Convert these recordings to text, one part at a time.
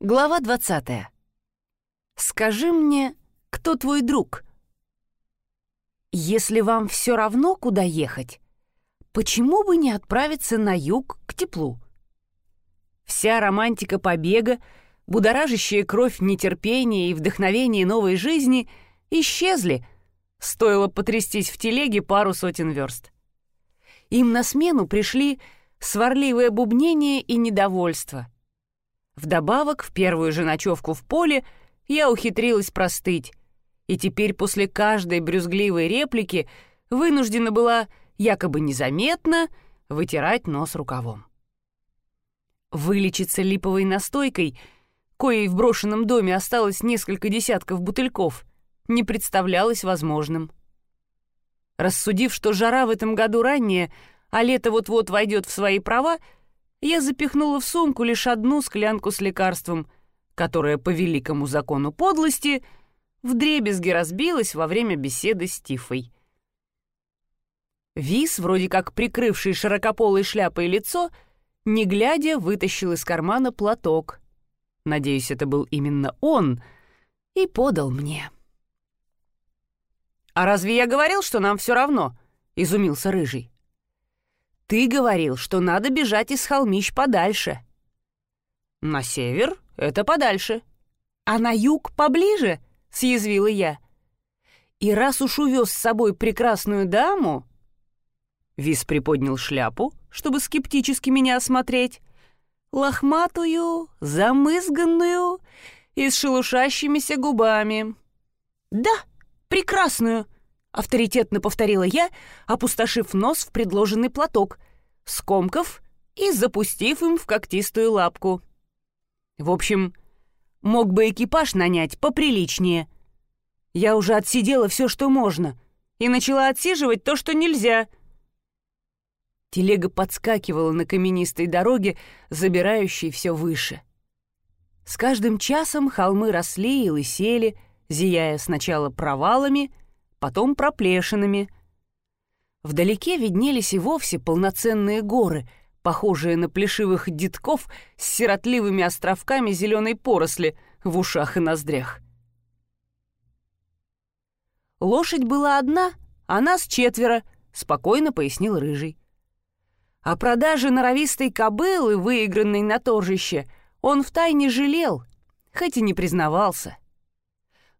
Глава 20. Скажи мне, кто твой друг? Если вам все равно, куда ехать, почему бы не отправиться на юг к теплу? Вся романтика побега, будоражащая кровь нетерпения и вдохновение новой жизни исчезли, стоило потрястись в телеге пару сотен верст. Им на смену пришли сварливое бубнение и недовольство — Вдобавок, в первую же ночевку в поле я ухитрилась простыть, и теперь после каждой брюзгливой реплики вынуждена была якобы незаметно вытирать нос рукавом. Вылечиться липовой настойкой, коей в брошенном доме осталось несколько десятков бутыльков, не представлялось возможным. Рассудив, что жара в этом году ранняя, а лето вот-вот войдет в свои права, я запихнула в сумку лишь одну склянку с лекарством, которая по великому закону подлости вдребезги разбилась во время беседы с Тифой. Вис, вроде как прикрывший широкополой шляпой лицо, не глядя, вытащил из кармана платок. Надеюсь, это был именно он, и подал мне. «А разве я говорил, что нам все равно?» — изумился Рыжий. Ты говорил, что надо бежать из холмищ подальше. На север — это подальше. А на юг поближе, — съязвила я. И раз уж увез с собой прекрасную даму... Вис приподнял шляпу, чтобы скептически меня осмотреть. Лохматую, замызганную и с шелушащимися губами. «Да, прекрасную!» — авторитетно повторила я, опустошив нос в предложенный платок, скомков и запустив им в когтистую лапку. В общем, мог бы экипаж нанять поприличнее. Я уже отсидела все, что можно, и начала отсиживать то, что нельзя. Телега подскакивала на каменистой дороге, забирающей все выше. С каждым часом холмы росли и лысели, зияя сначала провалами — потом проплешинами. Вдалеке виднелись и вовсе полноценные горы, похожие на плешивых детков с сиротливыми островками зеленой поросли в ушах и ноздрях. «Лошадь была одна, а нас четверо», — спокойно пояснил Рыжий. О продаже норовистой кобылы, выигранной на торжище, он втайне жалел, хоть и не признавался.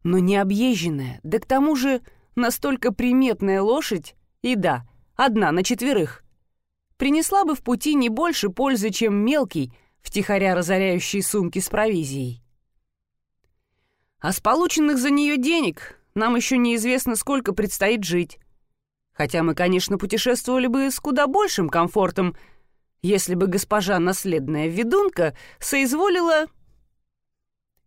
Но необъезженная, да к тому же Настолько приметная лошадь, и да, одна на четверых, принесла бы в пути не больше пользы, чем мелкий, втихаря разоряющий сумки с провизией. А с полученных за нее денег нам еще неизвестно, сколько предстоит жить. Хотя мы, конечно, путешествовали бы с куда большим комфортом, если бы госпожа наследная ведунка соизволила...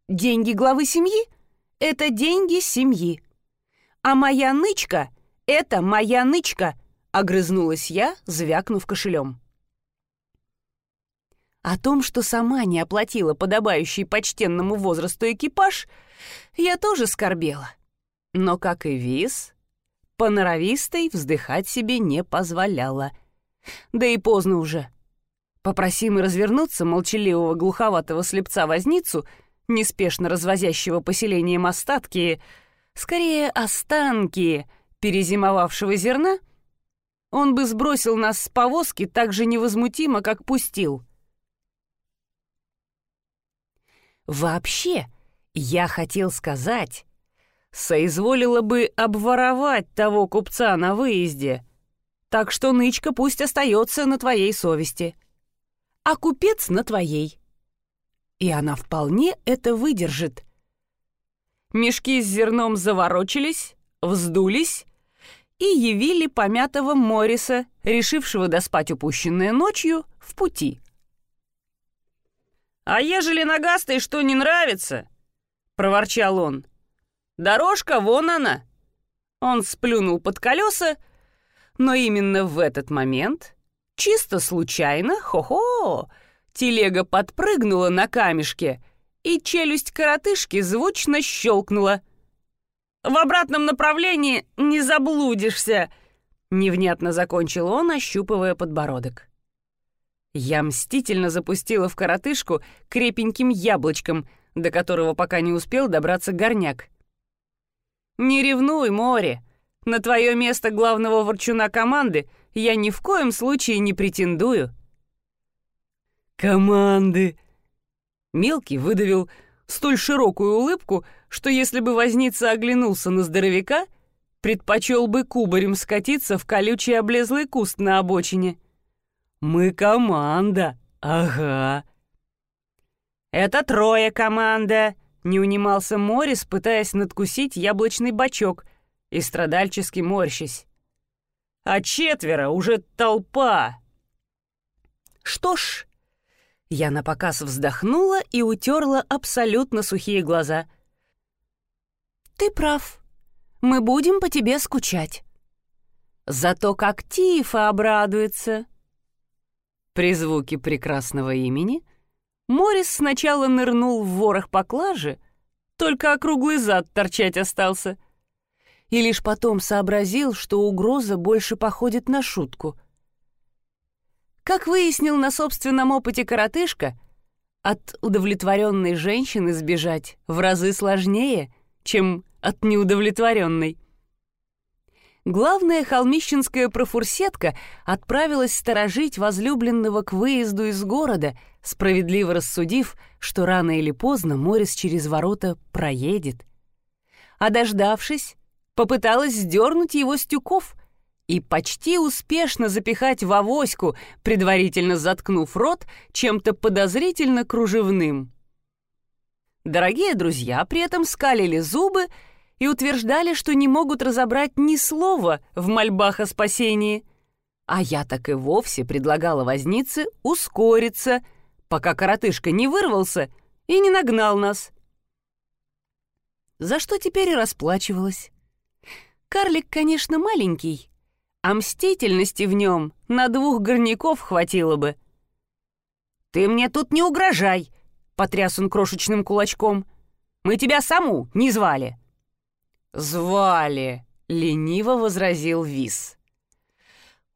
Деньги главы семьи — это деньги семьи. «А моя нычка — это моя нычка!» — огрызнулась я, звякнув кошелем. О том, что сама не оплатила подобающий почтенному возрасту экипаж, я тоже скорбела. Но, как и Виз, по вздыхать себе не позволяла. Да и поздно уже. Попросим и развернуться молчаливого глуховатого слепца-возницу, неспешно развозящего поселением остатки, скорее останки перезимовавшего зерна, он бы сбросил нас с повозки так же невозмутимо, как пустил. Вообще, я хотел сказать, соизволила бы обворовать того купца на выезде, так что нычка пусть остается на твоей совести, а купец на твоей. И она вполне это выдержит — Мешки с зерном заворочились, вздулись и явили помятого Морриса, решившего доспать упущенное ночью, в пути. «А ежели нагастой что не нравится?» — проворчал он. «Дорожка, вон она!» Он сплюнул под колеса, но именно в этот момент, чисто случайно, хо-хо, телега подпрыгнула на камешке — и челюсть коротышки звучно щелкнула. «В обратном направлении не заблудишься!» Невнятно закончил он, ощупывая подбородок. Я мстительно запустила в коротышку крепеньким яблочком, до которого пока не успел добраться горняк. «Не ревнуй, море! На твое место главного ворчуна команды я ни в коем случае не претендую». «Команды!» Мелкий выдавил столь широкую улыбку, что если бы возница оглянулся на здоровяка, предпочел бы кубарем скатиться в колючий облезлый куст на обочине. «Мы команда, ага». «Это трое команда», — не унимался Морис, пытаясь надкусить яблочный бачок и страдальчески морщись. «А четверо уже толпа». «Что ж...» Я напоказ вздохнула и утерла абсолютно сухие глаза. «Ты прав. Мы будем по тебе скучать. Зато как Тифа обрадуется». При звуке прекрасного имени Морис сначала нырнул в ворох поклажи, только округлый зад торчать остался, и лишь потом сообразил, что угроза больше походит на шутку. Как выяснил на собственном опыте коротышка, от удовлетворенной женщины сбежать в разы сложнее, чем от неудовлетворенной. Главная холмищенская профурсетка отправилась сторожить возлюбленного к выезду из города, справедливо рассудив, что рано или поздно Морис через ворота проедет. А дождавшись, попыталась сдернуть его с тюков и почти успешно запихать в авоську, предварительно заткнув рот чем-то подозрительно кружевным. Дорогие друзья при этом скалили зубы и утверждали, что не могут разобрать ни слова в мольбах о спасении. А я так и вовсе предлагала вознице ускориться, пока коротышка не вырвался и не нагнал нас. За что теперь и расплачивалась. Карлик, конечно, маленький, а мстительности в нем на двух горняков хватило бы. «Ты мне тут не угрожай!» — потряс он крошечным кулачком. «Мы тебя саму не звали!» «Звали», — лениво возразил Вис.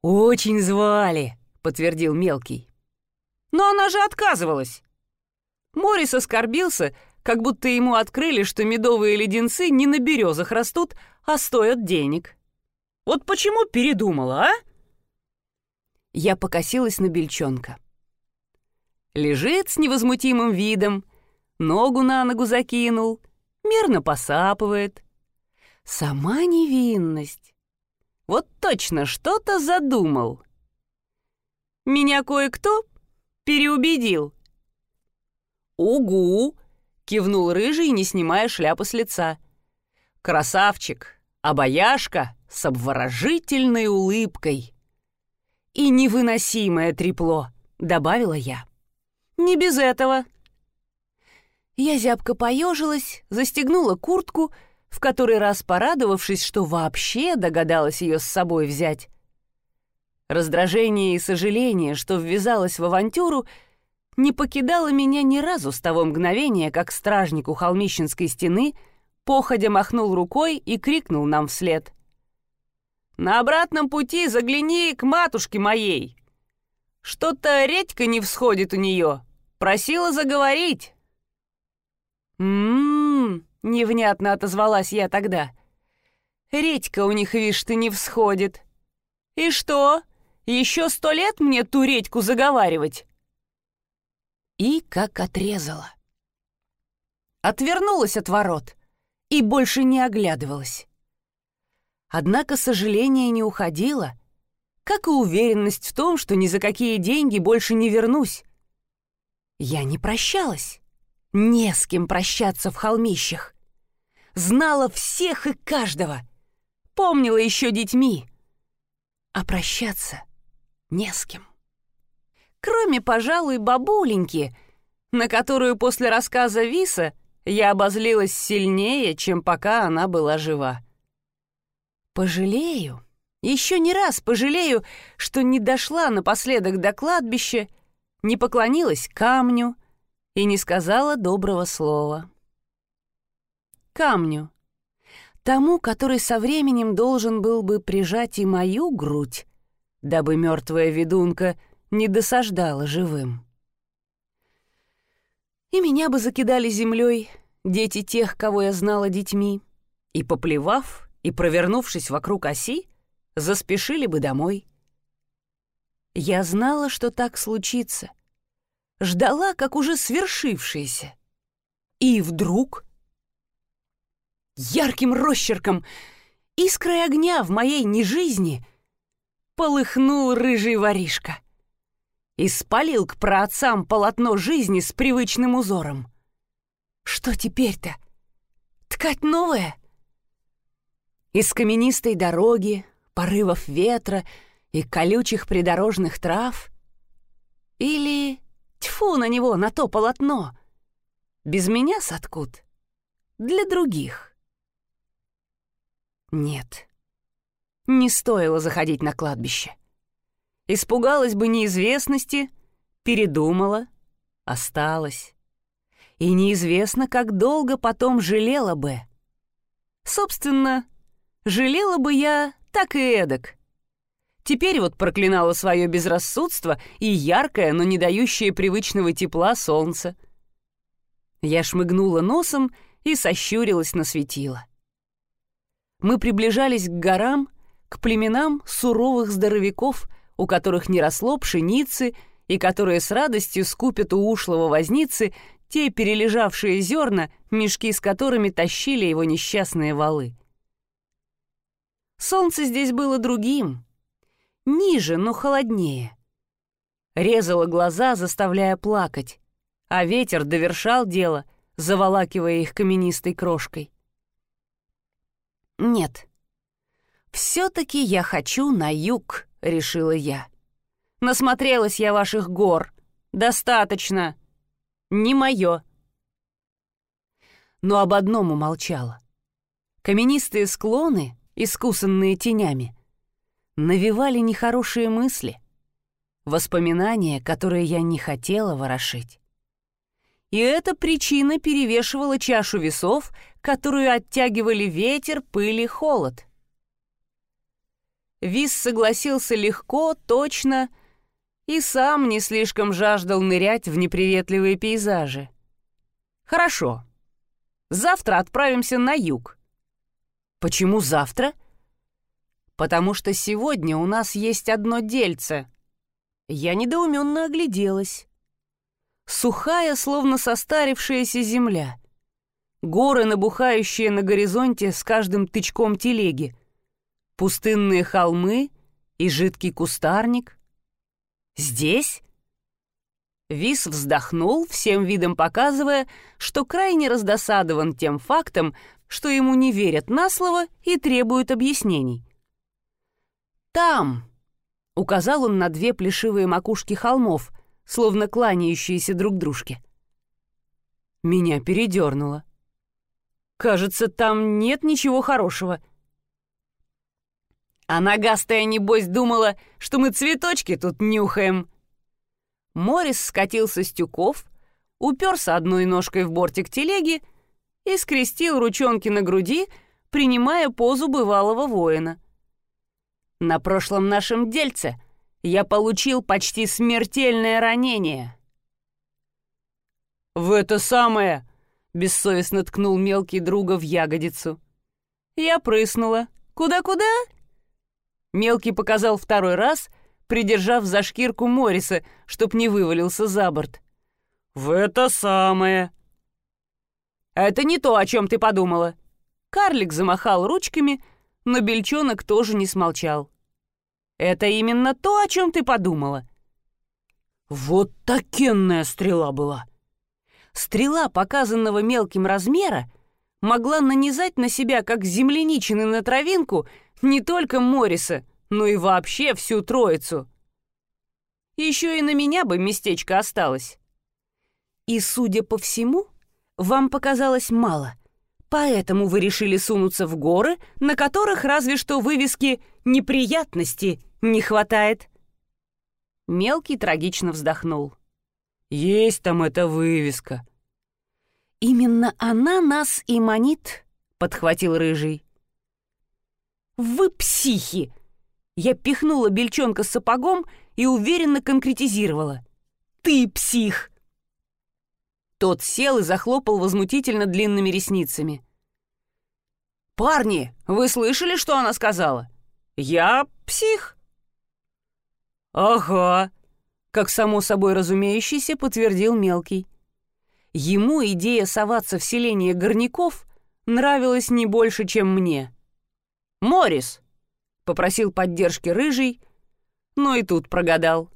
«Очень звали», — подтвердил Мелкий. «Но она же отказывалась». Морис оскорбился, как будто ему открыли, что медовые леденцы не на березах растут, а стоят денег. Вот почему передумала, а? Я покосилась на бельчонка. Лежит с невозмутимым видом, ногу на ногу закинул, мирно посапывает. Сама невинность. Вот точно что-то задумал. Меня кое-кто переубедил. «Угу!» — кивнул рыжий, не снимая шляпы с лица. «Красавчик, обаяшка с обворожительной улыбкой». «И невыносимое трепло», — добавила я. «Не без этого». Я зябко поежилась, застегнула куртку — в который раз порадовавшись, что вообще догадалась ее с собой взять. Раздражение и сожаление, что ввязалась в авантюру, не покидало меня ни разу с того мгновения, как стражник у холмищенской стены походя махнул рукой и крикнул нам вслед. «На обратном пути загляни к матушке моей. Что-то редька не всходит у нее. Просила заговорить». «М-м-м», Невнятно отозвалась я тогда. Редька у них, вишь ты, не всходит. И что, еще сто лет мне ту редьку заговаривать? И как отрезала. Отвернулась от ворот и больше не оглядывалась. Однако сожаление не уходило, как и уверенность в том, что ни за какие деньги больше не вернусь. Я не прощалась. Не с кем прощаться в холмищах знала всех и каждого, помнила еще детьми. А прощаться не с кем. Кроме, пожалуй, бабуленьки, на которую после рассказа Виса я обозлилась сильнее, чем пока она была жива. Пожалею, еще не раз пожалею, что не дошла напоследок до кладбища, не поклонилась камню и не сказала доброго слова камню. Тому, который со временем должен был бы прижать и мою грудь, дабы мертвая ведунка не досаждала живым. И меня бы закидали землей дети тех, кого я знала детьми, и, поплевав и провернувшись вокруг оси, заспешили бы домой. Я знала, что так случится. Ждала, как уже свершившееся. И вдруг... Ярким росчерком, искрой огня в моей нежизни полыхнул рыжий воришка. И спалил к праотцам полотно жизни с привычным узором. Что теперь-то? Ткать новое? Из каменистой дороги, порывов ветра и колючих придорожных трав? Или тьфу на него, на то полотно? Без меня соткут? Для других. Нет, не стоило заходить на кладбище. Испугалась бы неизвестности, передумала, осталась. И неизвестно, как долго потом жалела бы. Собственно, жалела бы я так и эдак. Теперь вот проклинала свое безрассудство и яркое, но не дающее привычного тепла солнце. Я шмыгнула носом и сощурилась на светило. Мы приближались к горам, к племенам суровых здоровяков, у которых не росло пшеницы и которые с радостью скупят у ушлого возницы те перележавшие зерна, мешки с которыми тащили его несчастные валы. Солнце здесь было другим, ниже, но холоднее. Резало глаза, заставляя плакать, а ветер довершал дело, заволакивая их каменистой крошкой. «Нет, все-таки я хочу на юг», — решила я. «Насмотрелась я ваших гор. Достаточно. Не мое». Но об одном умолчала. Каменистые склоны, искусанные тенями, навевали нехорошие мысли, воспоминания, которые я не хотела ворошить. И эта причина перевешивала чашу весов, которую оттягивали ветер, пыль и холод. Вис согласился легко, точно, и сам не слишком жаждал нырять в неприветливые пейзажи. «Хорошо. Завтра отправимся на юг». «Почему завтра?» «Потому что сегодня у нас есть одно дельце». Я недоуменно огляделась. Сухая, словно состарившаяся земля. Горы, набухающие на горизонте с каждым тычком телеги. Пустынные холмы и жидкий кустарник. Здесь? Вис вздохнул, всем видом показывая, что крайне раздосадован тем фактом, что ему не верят на слово и требуют объяснений. «Там!» — указал он на две плешивые макушки холмов, словно кланяющиеся друг дружке. Меня передернуло. «Кажется, там нет ничего хорошего». А нагастая, небось, думала, что мы цветочки тут нюхаем. Морис скатился с тюков, уперся одной ножкой в бортик телеги и скрестил ручонки на груди, принимая позу бывалого воина. На прошлом нашем дельце я получил почти смертельное ранение. «В это самое!» — бессовестно ткнул мелкий друга в ягодицу. Я прыснула. «Куда-куда?» Мелкий показал второй раз, придержав за шкирку Морриса, чтоб не вывалился за борт. «В это самое!» «Это не то, о чем ты подумала!» Карлик замахал ручками, но бельчонок тоже не смолчал. Это именно то, о чем ты подумала. Вот такенная стрела была. Стрела, показанного мелким размера, могла нанизать на себя, как земляничины на травинку, не только Морриса, но и вообще всю троицу. Еще и на меня бы местечко осталось. И, судя по всему, вам показалось мало — Поэтому вы решили сунуться в горы, на которых разве что вывески «неприятности» не хватает. Мелкий трагично вздохнул. «Есть там эта вывеска». «Именно она нас и манит», — подхватил Рыжий. «Вы психи! Я пихнула бельчонка сапогом и уверенно конкретизировала. «Ты псих!» Тот сел и захлопал возмутительно длинными ресницами. «Парни, вы слышали, что она сказала? Я псих!» «Ага», — как само собой разумеющийся подтвердил Мелкий. Ему идея соваться в селение горняков нравилась не больше, чем мне. «Морис!» — попросил поддержки Рыжий, но и тут прогадал.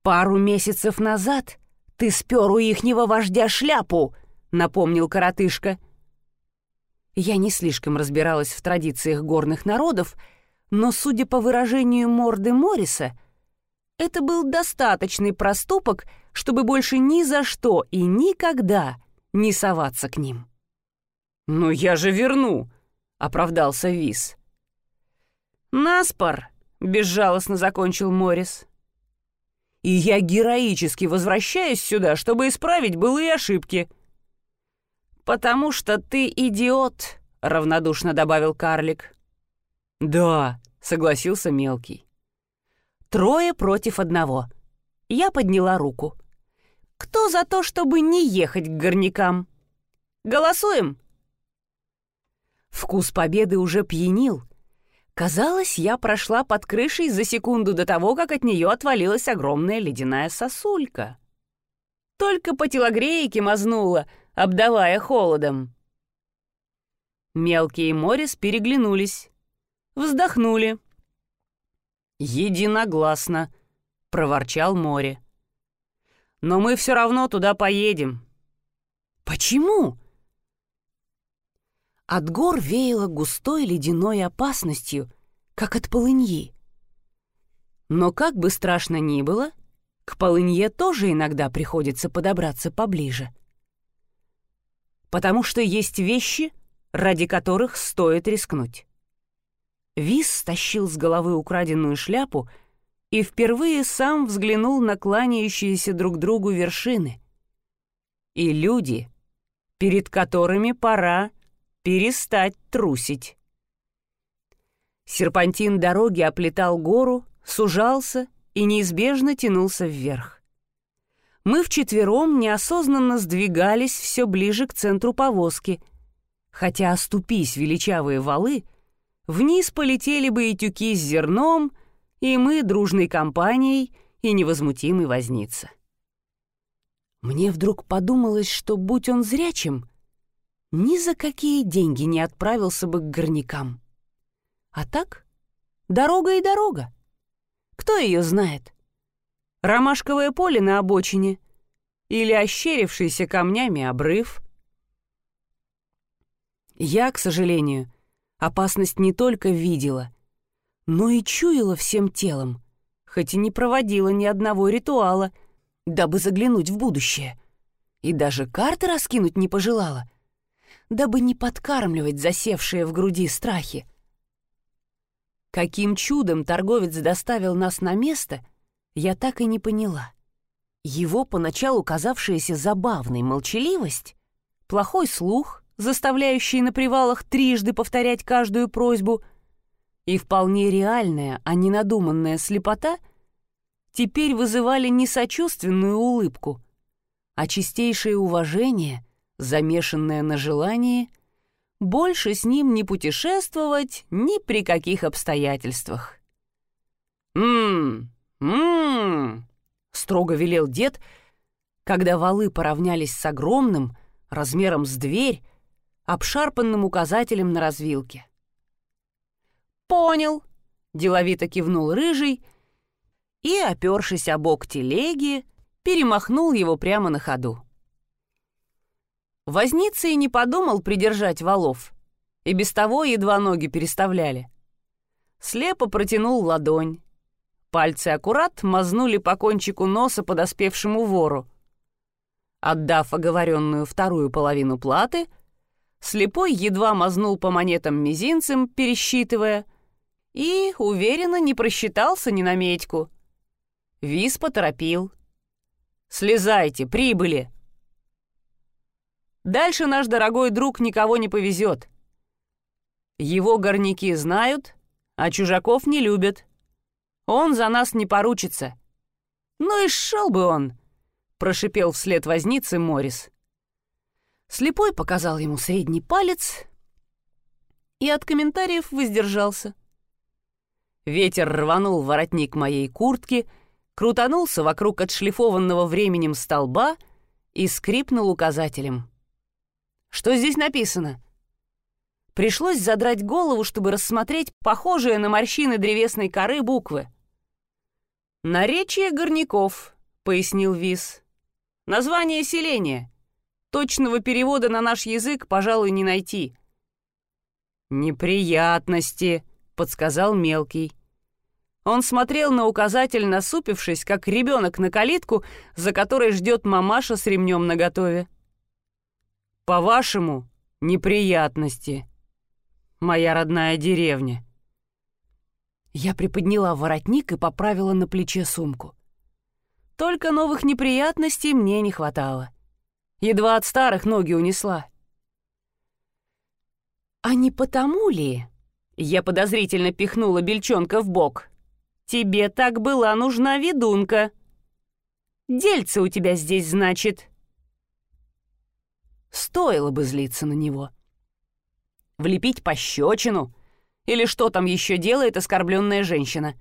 «Пару месяцев назад ты спер у ихнего вождя шляпу», — напомнил коротышка. Я не слишком разбиралась в традициях горных народов, но, судя по выражению морды Морриса, это был достаточный проступок, чтобы больше ни за что и никогда не соваться к ним. «Ну я же верну», — оправдался Вис. «Наспор», — безжалостно закончил Моррис. «И я героически возвращаюсь сюда, чтобы исправить былые ошибки». «Потому что ты идиот», — равнодушно добавил карлик. «Да», — согласился мелкий. «Трое против одного». Я подняла руку. «Кто за то, чтобы не ехать к горнякам? Голосуем?» Вкус победы уже пьянил. Казалось, я прошла под крышей за секунду до того, как от нее отвалилась огромная ледяная сосулька. Только по телогрейке мазнула, обдавая холодом. Мелкий и Морис переглянулись, вздохнули. «Единогласно», — проворчал море. «Но мы все равно туда поедем». «Почему?» От гор веяло густой ледяной опасностью, как от полыньи. Но как бы страшно ни было, к полынье тоже иногда приходится подобраться поближе. Потому что есть вещи, ради которых стоит рискнуть. Вис стащил с головы украденную шляпу и впервые сам взглянул на кланяющиеся друг другу вершины. И люди, перед которыми пора перестать трусить. Серпантин дороги оплетал гору, сужался и неизбежно тянулся вверх. Мы вчетвером неосознанно сдвигались все ближе к центру повозки, хотя оступись величавые валы, вниз полетели бы и тюки с зерном, и мы дружной компанией и невозмутимый возница. Мне вдруг подумалось, что, будь он зрячим, ни за какие деньги не отправился бы к горнякам. А так, дорога и дорога. Кто ее знает? Ромашковое поле на обочине или ощерившийся камнями обрыв? Я, к сожалению, опасность не только видела, но и чуяла всем телом, хоть и не проводила ни одного ритуала, дабы заглянуть в будущее. И даже карты раскинуть не пожелала — дабы не подкармливать засевшие в груди страхи. Каким чудом торговец доставил нас на место, я так и не поняла. Его поначалу казавшаяся забавной молчаливость, плохой слух, заставляющий на привалах трижды повторять каждую просьбу, и вполне реальная, а не надуманная слепота теперь вызывали не сочувственную улыбку, а чистейшее уважение — замешанное на желании больше с ним не путешествовать ни при каких обстоятельствах. «М-м-м!» строго велел дед, когда валы поравнялись с огромным, размером с дверь, обшарпанным указателем на развилке. «Понял», — деловито кивнул рыжий и, опершись о бок телеги, перемахнул его прямо на ходу. Возница и не подумал придержать валов, и без того едва ноги переставляли. Слепо протянул ладонь. Пальцы аккурат мазнули по кончику носа подоспевшему вору. Отдав оговоренную вторую половину платы, слепой едва мазнул по монетам мизинцем, пересчитывая, и, уверенно, не просчитался ни на медьку. Вис поторопил. «Слезайте, прибыли!» Дальше наш дорогой друг никого не повезет. Его горняки знают, а чужаков не любят. Он за нас не поручится». «Ну и шел бы он!» — прошипел вслед возницы Морис. Слепой показал ему средний палец и от комментариев воздержался. Ветер рванул воротник моей куртки, крутанулся вокруг отшлифованного временем столба и скрипнул указателем. «Что здесь написано?» Пришлось задрать голову, чтобы рассмотреть похожие на морщины древесной коры буквы. «Наречие горняков», — пояснил Вис. «Название селения. Точного перевода на наш язык, пожалуй, не найти». «Неприятности», — подсказал мелкий. Он смотрел на указатель, насупившись, как ребенок на калитку, за которой ждет мамаша с ремнем наготове. «По-вашему, неприятности. Моя родная деревня». Я приподняла воротник и поправила на плече сумку. Только новых неприятностей мне не хватало. Едва от старых ноги унесла. «А не потому ли?» Я подозрительно пихнула бельчонка в бок. «Тебе так была нужна ведунка. Дельце у тебя здесь, значит». Стоило бы злиться на него. Влепить пощечину или что там еще делает оскорбленная женщина.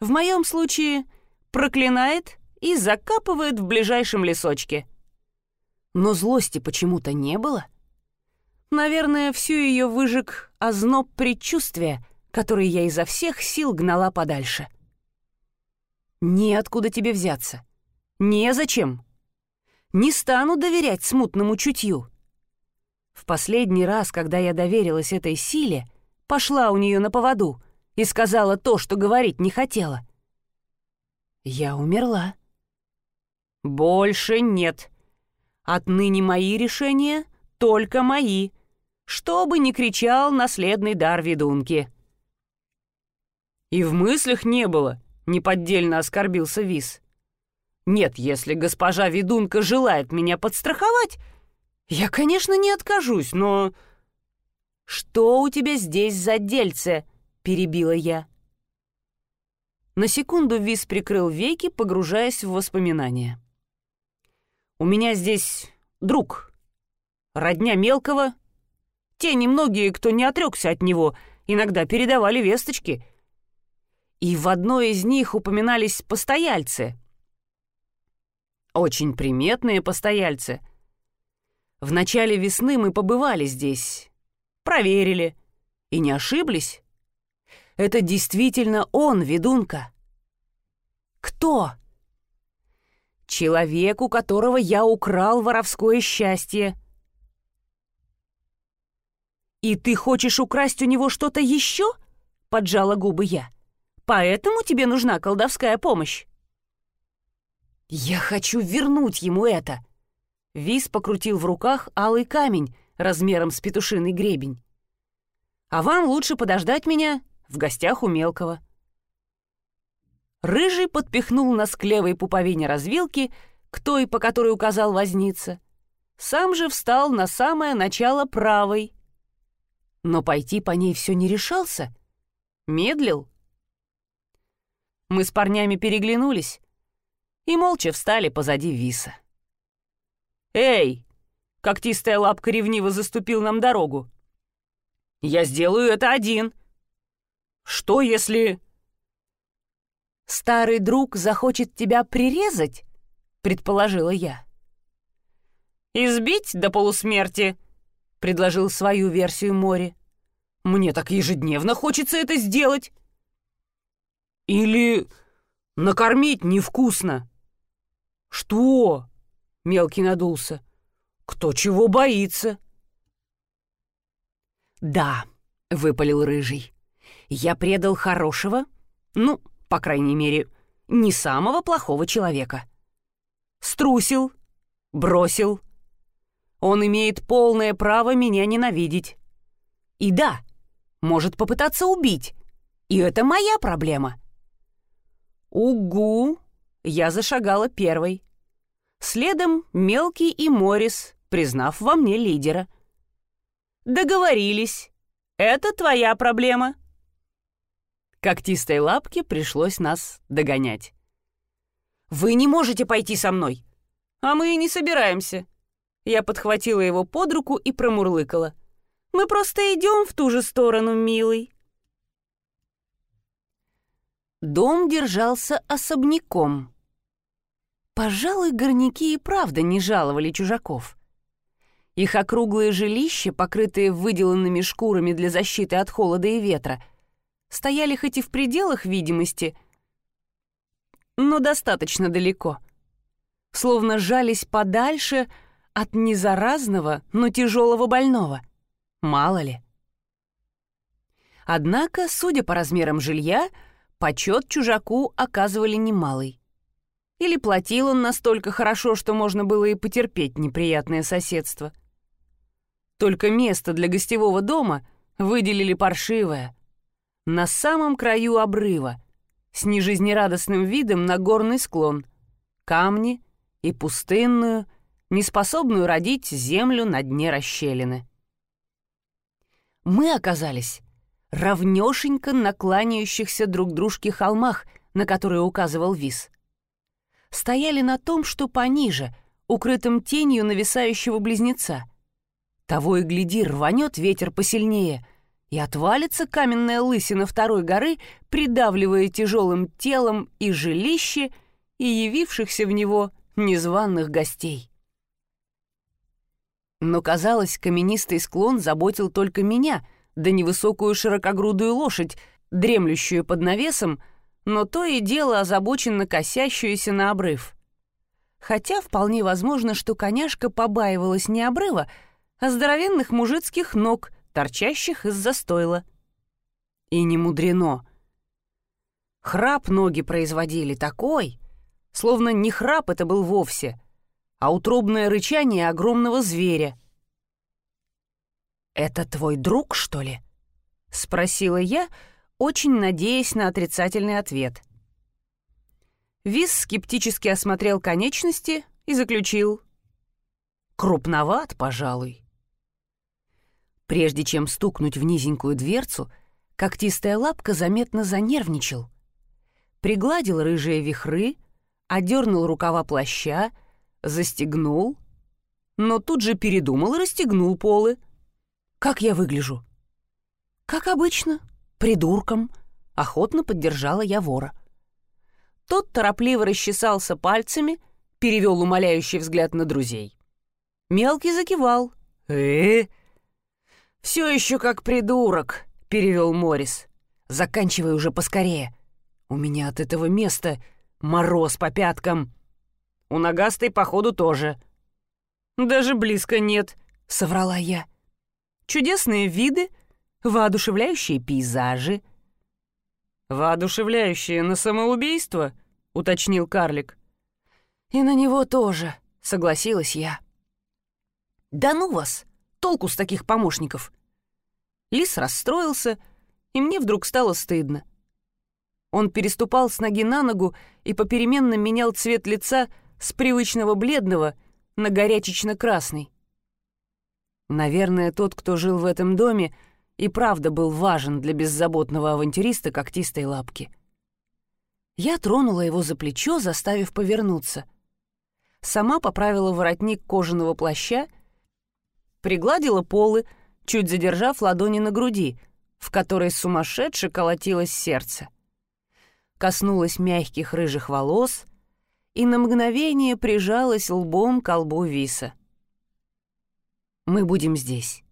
В моем случае проклинает и закапывает в ближайшем лесочке. Но злости почему-то не было. Наверное, всю ее выжег озноб предчувствия, который я изо всех сил гнала подальше. Неоткуда тебе взяться. Незачем. Не стану доверять смутному чутью. В последний раз, когда я доверилась этой силе, пошла у нее на поводу и сказала то, что говорить не хотела. Я умерла. Больше нет. Отныне мои решения только мои — что бы ни кричал наследный дар ведунки. «И в мыслях не было», — неподдельно оскорбился Вис. «Нет, если госпожа ведунка желает меня подстраховать, я, конечно, не откажусь, но...» «Что у тебя здесь за дельце?» — перебила я. На секунду Вис прикрыл веки, погружаясь в воспоминания. «У меня здесь друг. Родня мелкого, те немногие, кто не отрекся от него, иногда передавали весточки. И в одной из них упоминались постояльцы. Очень приметные постояльцы. В начале весны мы побывали здесь, проверили и не ошиблись. Это действительно он, ведунка. Кто? Человек, у которого я украл воровское счастье. «И ты хочешь украсть у него что-то еще?» — поджала губы я. «Поэтому тебе нужна колдовская помощь?» «Я хочу вернуть ему это!» Вис покрутил в руках алый камень размером с петушиный гребень. «А вам лучше подождать меня в гостях у мелкого». Рыжий подпихнул нас к левой пуповине развилки, к той, по которой указал возница. Сам же встал на самое начало правой, но пойти по ней все не решался. Медлил. Мы с парнями переглянулись и молча встали позади Виса. «Эй!» — когтистая лапка ревниво заступил нам дорогу. «Я сделаю это один. Что, если...» «Старый друг захочет тебя прирезать?» — предположила я. «Избить до полусмерти?» предложил свою версию Мори. «Мне так ежедневно хочется это сделать». «Или накормить невкусно». «Что?» — мелкий надулся. «Кто чего боится?» «Да», — выпалил рыжий. «Я предал хорошего, ну, по крайней мере, не самого плохого человека. Струсил, бросил, он имеет полное право меня ненавидеть. И да, может попытаться убить. И это моя проблема. Угу! Я зашагала первой. Следом Мелкий и Морис, признав во мне лидера. Договорились. Это твоя проблема. Когтистой лапке пришлось нас догонять. «Вы не можете пойти со мной!» «А мы и не собираемся!» Я подхватила его под руку и промурлыкала. «Мы просто идем в ту же сторону, милый!» Дом держался особняком. Пожалуй, горняки и правда не жаловали чужаков. Их округлые жилища, покрытые выделанными шкурами для защиты от холода и ветра, стояли хоть и в пределах видимости, но достаточно далеко. Словно жались подальше от незаразного, но тяжелого больного. Мало ли. Однако, судя по размерам жилья, почет чужаку оказывали немалый. Или платил он настолько хорошо, что можно было и потерпеть неприятное соседство. Только место для гостевого дома выделили паршивое. На самом краю обрыва, с нежизнерадостным видом на горный склон, камни и пустынную, неспособную родить землю на дне расщелины. Мы оказались равнёшенько на кланяющихся друг дружке холмах, на которые указывал Вис. Стояли на том, что пониже, укрытым тенью нависающего близнеца. Того и гляди, рванет ветер посильнее, и отвалится каменная лысина второй горы, придавливая тяжелым телом и жилище, и явившихся в него незваных гостей. Но, казалось, каменистый склон заботил только меня — да невысокую широкогрудую лошадь, дремлющую под навесом, но то и дело озабоченно косящуюся на обрыв. Хотя вполне возможно, что коняшка побаивалась не обрыва, а здоровенных мужицких ног, торчащих из застойла. И не мудрено. Храп ноги производили такой, словно не храп это был вовсе, а утробное рычание огромного зверя — «Это твой друг, что ли?» — спросила я, очень надеясь на отрицательный ответ. Вис скептически осмотрел конечности и заключил. «Крупноват, пожалуй». Прежде чем стукнуть в низенькую дверцу, когтистая лапка заметно занервничал. Пригладил рыжие вихры, одернул рукава плаща, застегнул, но тут же передумал и расстегнул полы. Как я выгляжу?» «Как обычно, придурком», — охотно поддержала я вора. Тот торопливо расчесался пальцами, перевел умоляющий взгляд на друзей. Мелкий закивал. э «Все еще как придурок», — перевел Морис. «Заканчивай уже поскорее. У меня от этого места мороз по пяткам. У ногастой, походу, тоже». «Даже близко нет», — соврала я чудесные виды, воодушевляющие пейзажи. «Воодушевляющие на самоубийство?» — уточнил карлик. «И на него тоже», — согласилась я. «Да ну вас! Толку с таких помощников!» Лис расстроился, и мне вдруг стало стыдно. Он переступал с ноги на ногу и попеременно менял цвет лица с привычного бледного на горячечно-красный. Наверное, тот, кто жил в этом доме, и правда был важен для беззаботного авантюриста когтистой лапки. Я тронула его за плечо, заставив повернуться. Сама поправила воротник кожаного плаща, пригладила полы, чуть задержав ладони на груди, в которой сумасшедше колотилось сердце. Коснулась мягких рыжих волос и на мгновение прижалась лбом к лбу Виса — «Мы будем здесь,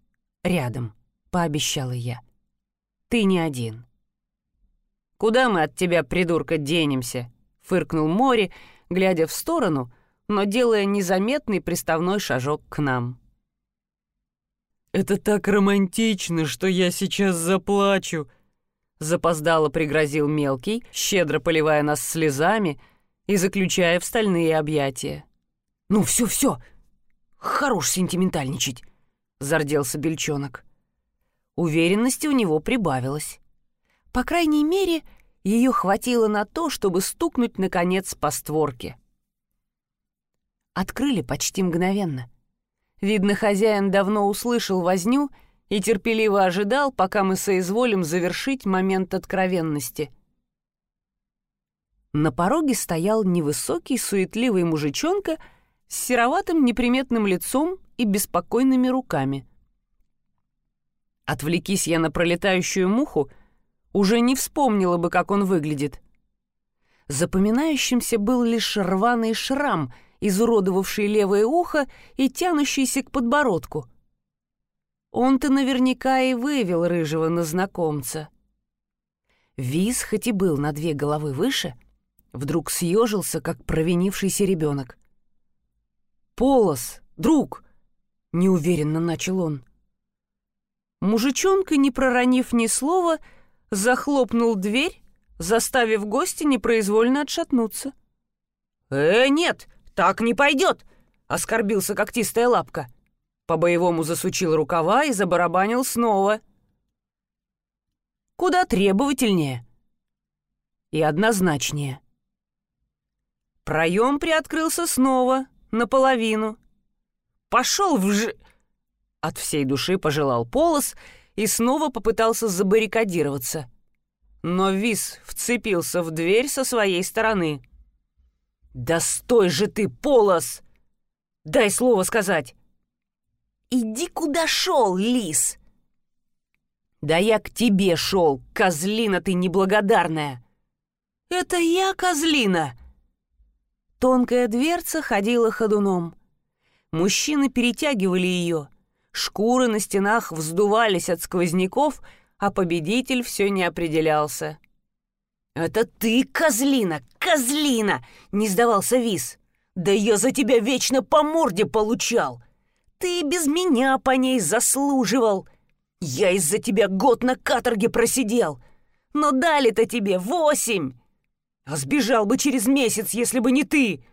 рядом», — пообещала я. «Ты не один». «Куда мы от тебя, придурка, денемся?» — фыркнул Мори, глядя в сторону, но делая незаметный приставной шажок к нам. «Это так романтично, что я сейчас заплачу!» Запоздало пригрозил мелкий, щедро поливая нас слезами и заключая в стальные объятия. «Ну все, все, Хорош сентиментальничать», — зарделся бельчонок. Уверенности у него прибавилось. По крайней мере, ее хватило на то, чтобы стукнуть, наконец, по створке. Открыли почти мгновенно. Видно, хозяин давно услышал возню и терпеливо ожидал, пока мы соизволим завершить момент откровенности. На пороге стоял невысокий, суетливый мужичонка с сероватым неприметным лицом и беспокойными руками. Отвлекись я на пролетающую муху, уже не вспомнила бы, как он выглядит. Запоминающимся был лишь рваный шрам, изуродовавший левое ухо и тянущийся к подбородку. Он-то наверняка и вывел рыжего на знакомца. Виз, хоть и был на две головы выше, вдруг съежился, как провинившийся ребенок. «Полос, друг!» — неуверенно начал он. Мужичонка, не проронив ни слова, захлопнул дверь, заставив гостя непроизвольно отшатнуться. «Э, нет, так не пойдет!» — оскорбился когтистая лапка. По-боевому засучил рукава и забарабанил снова. Куда требовательнее и однозначнее. Проем приоткрылся снова, наполовину. «Пошел в ж...» От всей души пожелал полос и снова попытался забаррикадироваться. Но Вис вцепился в дверь со своей стороны. «Да стой же ты, полос! Дай слово сказать!» «Иди куда шел, лис!» «Да я к тебе шел, козлина ты неблагодарная!» «Это я козлина!» Тонкая дверца ходила ходуном. Мужчины перетягивали ее. Шкуры на стенах вздувались от сквозняков, а победитель все не определялся. «Это ты, козлина, козлина!» — не сдавался Вис. «Да я за тебя вечно по морде получал! Ты без меня по ней заслуживал. Я из-за тебя год на каторге просидел. Но дали-то тебе восемь. А сбежал бы через месяц, если бы не ты.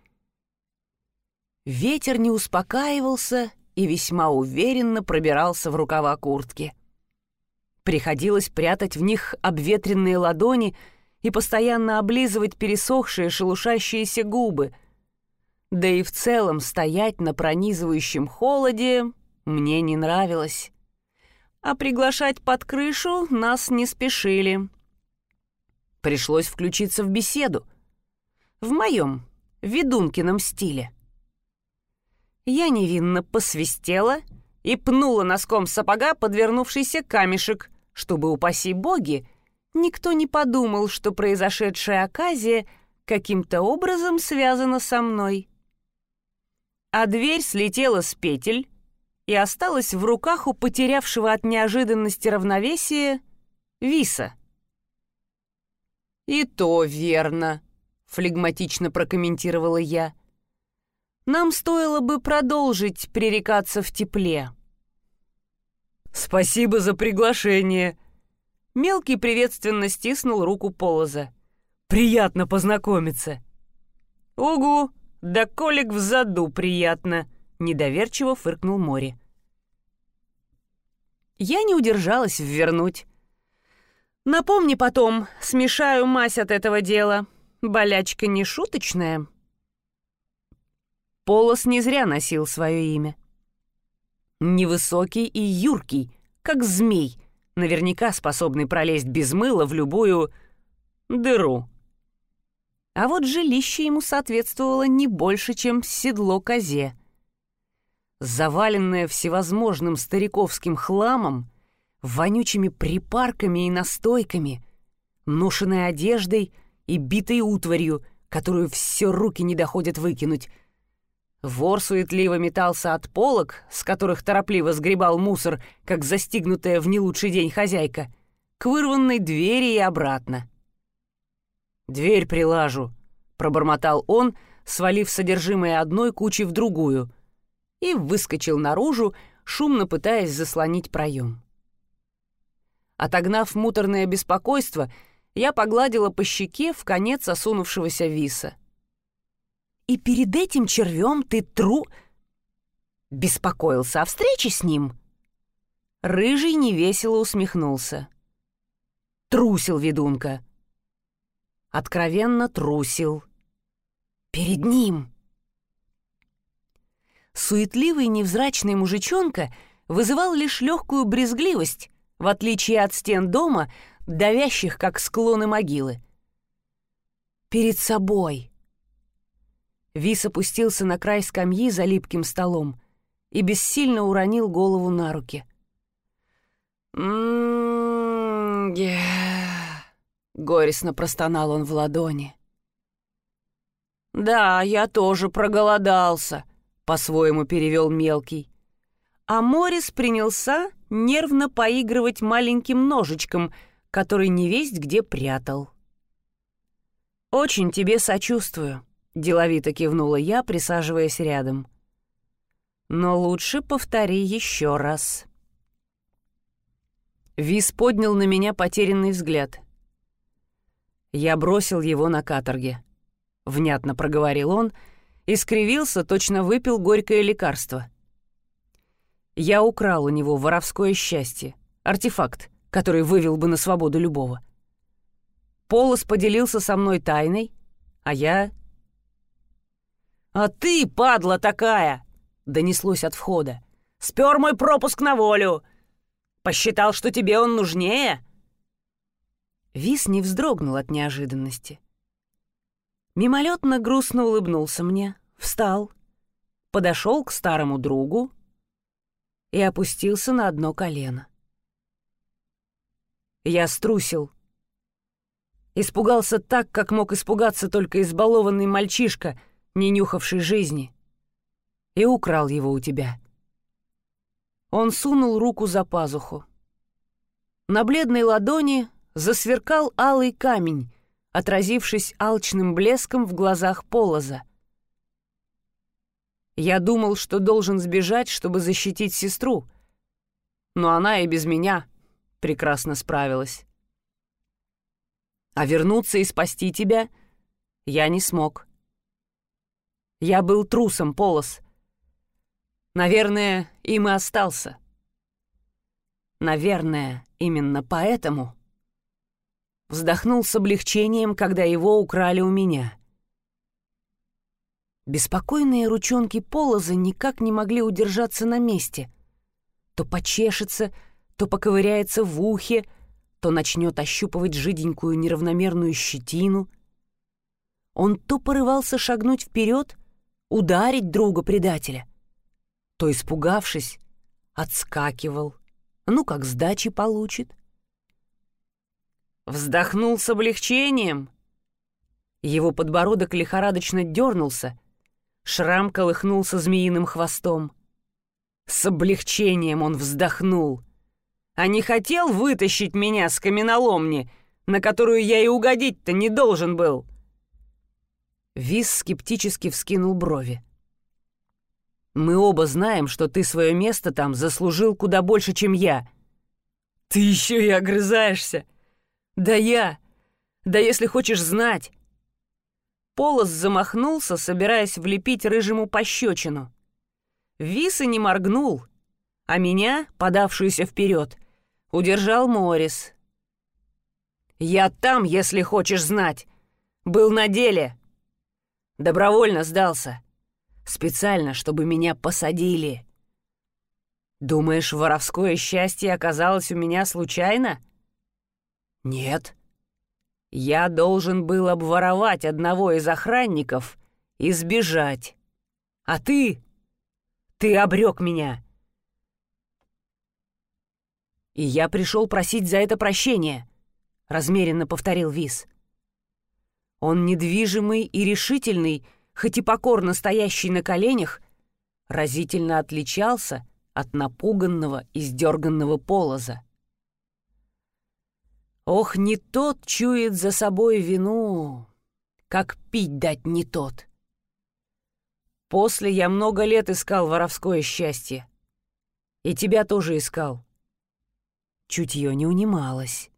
Ветер не успокаивался и весьма уверенно пробирался в рукава куртки. Приходилось прятать в них обветренные ладони и постоянно облизывать пересохшие шелушащиеся губы — да и в целом стоять на пронизывающем холоде мне не нравилось. А приглашать под крышу нас не спешили. Пришлось включиться в беседу. В моем ведункином стиле. Я невинно посвистела и пнула носком сапога подвернувшийся камешек, чтобы, упаси боги, никто не подумал, что произошедшая оказия каким-то образом связана со мной а дверь слетела с петель и осталась в руках у потерявшего от неожиданности равновесия Виса. «И то верно», — флегматично прокомментировала я. «Нам стоило бы продолжить пререкаться в тепле». «Спасибо за приглашение», — мелкий приветственно стиснул руку Полоза. «Приятно познакомиться». «Угу», «Да колик в заду приятно!» — недоверчиво фыркнул море. Я не удержалась ввернуть. «Напомни потом, смешаю мазь от этого дела. Болячка не шуточная». Полос не зря носил свое имя. Невысокий и юркий, как змей, наверняка способный пролезть без мыла в любую дыру. А вот жилище ему соответствовало не больше, чем седло козе. Заваленное всевозможным стариковским хламом, вонючими припарками и настойками, ношенной одеждой и битой утварью, которую все руки не доходят выкинуть. Вор суетливо метался от полок, с которых торопливо сгребал мусор, как застигнутая в не лучший день хозяйка, к вырванной двери и обратно. «Дверь прилажу», — пробормотал он, свалив содержимое одной кучи в другую, и выскочил наружу, шумно пытаясь заслонить проем. Отогнав муторное беспокойство, я погладила по щеке в конец осунувшегося виса. «И перед этим червем ты тру...» Беспокоился о встрече с ним. Рыжий невесело усмехнулся. Трусил ведунка откровенно трусил. Перед ним. Суетливый невзрачный мужичонка вызывал лишь легкую брезгливость, в отличие от стен дома, давящих, как склоны могилы. «Перед собой!» Вис опустился на край скамьи за липким столом и бессильно уронил голову на руки. «М-м-м, горестно простонал он в ладони. «Да, я тоже проголодался», — по-своему перевел мелкий. А Морис принялся нервно поигрывать маленьким ножичком, который невесть где прятал. «Очень тебе сочувствую», — деловито кивнула я, присаживаясь рядом. «Но лучше повтори еще раз». Вис поднял на меня потерянный взгляд. Я бросил его на каторге. — внятно проговорил он и скривился, точно выпил горькое лекарство. Я украл у него воровское счастье, артефакт, который вывел бы на свободу любого. Полос поделился со мной тайной, а я... «А ты, падла такая!» — донеслось от входа. «Спер мой пропуск на волю! Посчитал, что тебе он нужнее?» Вис не вздрогнул от неожиданности. Мимолетно грустно улыбнулся мне, встал, подошел к старому другу и опустился на одно колено. Я струсил. Испугался так, как мог испугаться только избалованный мальчишка, не нюхавший жизни. И украл его у тебя. Он сунул руку за пазуху. На бледной ладони засверкал алый камень, отразившись алчным блеском в глазах Полоза. Я думал, что должен сбежать, чтобы защитить сестру, но она и без меня прекрасно справилась. А вернуться и спасти тебя я не смог. Я был трусом, Полос. Наверное, им и остался. Наверное, именно поэтому вздохнул с облегчением, когда его украли у меня. Беспокойные ручонки Полоза никак не могли удержаться на месте. То почешется, то поковыряется в ухе, то начнет ощупывать жиденькую неравномерную щетину. Он то порывался шагнуть вперед, ударить друга-предателя, то, испугавшись, отскакивал, ну, как сдачи получит. Вздохнул с облегчением. Его подбородок лихорадочно дернулся, шрам колыхнулся змеиным хвостом. С облегчением он вздохнул. А не хотел вытащить меня с каменоломни, на которую я и угодить-то не должен был. Вис скептически вскинул брови. «Мы оба знаем, что ты свое место там заслужил куда больше, чем я». «Ты еще и огрызаешься!» «Да я! Да если хочешь знать!» Полос замахнулся, собираясь влепить рыжему пощечину. Виса не моргнул, а меня, подавшуюся вперед, удержал Морис. «Я там, если хочешь знать. Был на деле. Добровольно сдался. Специально, чтобы меня посадили. Думаешь, воровское счастье оказалось у меня случайно?» «Нет. Я должен был обворовать одного из охранников и сбежать. А ты... ты обрек меня. И я пришел просить за это прощения», — размеренно повторил Вис. Он недвижимый и решительный, хоть и покорно стоящий на коленях, разительно отличался от напуганного и сдерганного полоза. Ох, не тот чует за собой вину, как пить дать не тот. После я много лет искал воровское счастье. И тебя тоже искал. Чутье не унималось.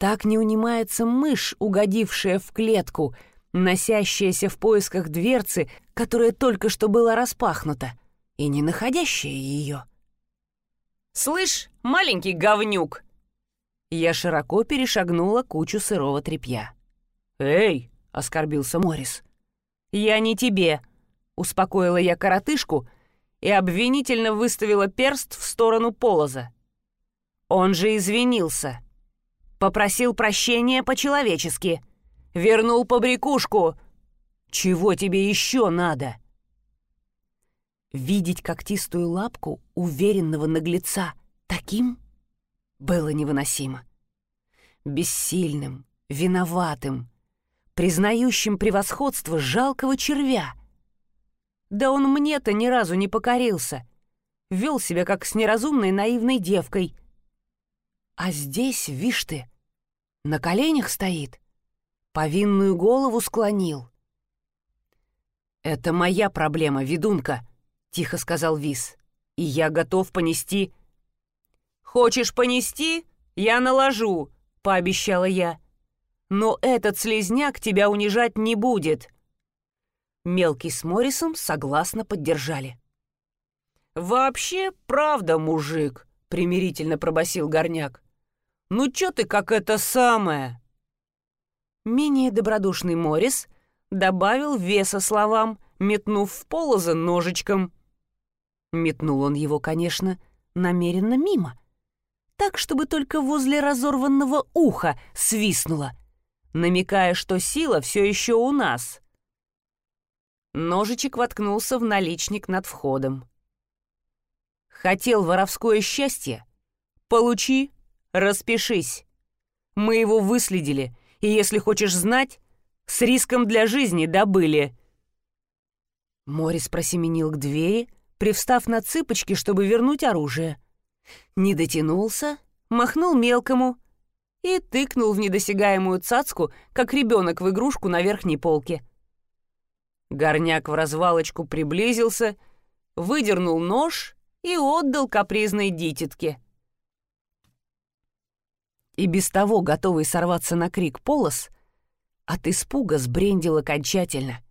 Так не унимается мышь, угодившая в клетку, носящаяся в поисках дверцы, которая только что была распахнута, и не находящая ее. «Слышь, маленький говнюк!» Я широко перешагнула кучу сырого тряпья. «Эй!» — оскорбился Морис. «Я не тебе!» — успокоила я коротышку и обвинительно выставила перст в сторону Полоза. Он же извинился. Попросил прощения по-человечески. Вернул побрякушку. Чего тебе еще надо? Видеть когтистую лапку уверенного наглеца таким было невыносимо. Бессильным, виноватым, признающим превосходство жалкого червя. Да он мне-то ни разу не покорился. Вел себя как с неразумной наивной девкой. А здесь, вишь ты, на коленях стоит, повинную голову склонил. «Это моя проблема, ведунка», — тихо сказал Вис, — «и я готов понести...» «Хочешь понести? Я наложу», — пообещала я. «Но этот слезняк тебя унижать не будет». Мелкий с Моррисом согласно поддержали. «Вообще, правда, мужик», — примирительно пробасил Горняк. «Ну чё ты как это самое?» Менее добродушный Моррис добавил веса словам, метнув в полоза ножичком. Метнул он его, конечно, намеренно мимо, так, чтобы только возле разорванного уха свистнуло, намекая, что сила все еще у нас. Ножичек воткнулся в наличник над входом. Хотел воровское счастье? Получи, распишись. Мы его выследили, и если хочешь знать, с риском для жизни добыли. Морис просеменил к двери, привстав на цыпочки, чтобы вернуть оружие не дотянулся, махнул мелкому и тыкнул в недосягаемую цацку, как ребенок в игрушку на верхней полке. Горняк в развалочку приблизился, выдернул нож и отдал капризной дитятке. И без того готовый сорваться на крик полос, от испуга сбрендил окончательно.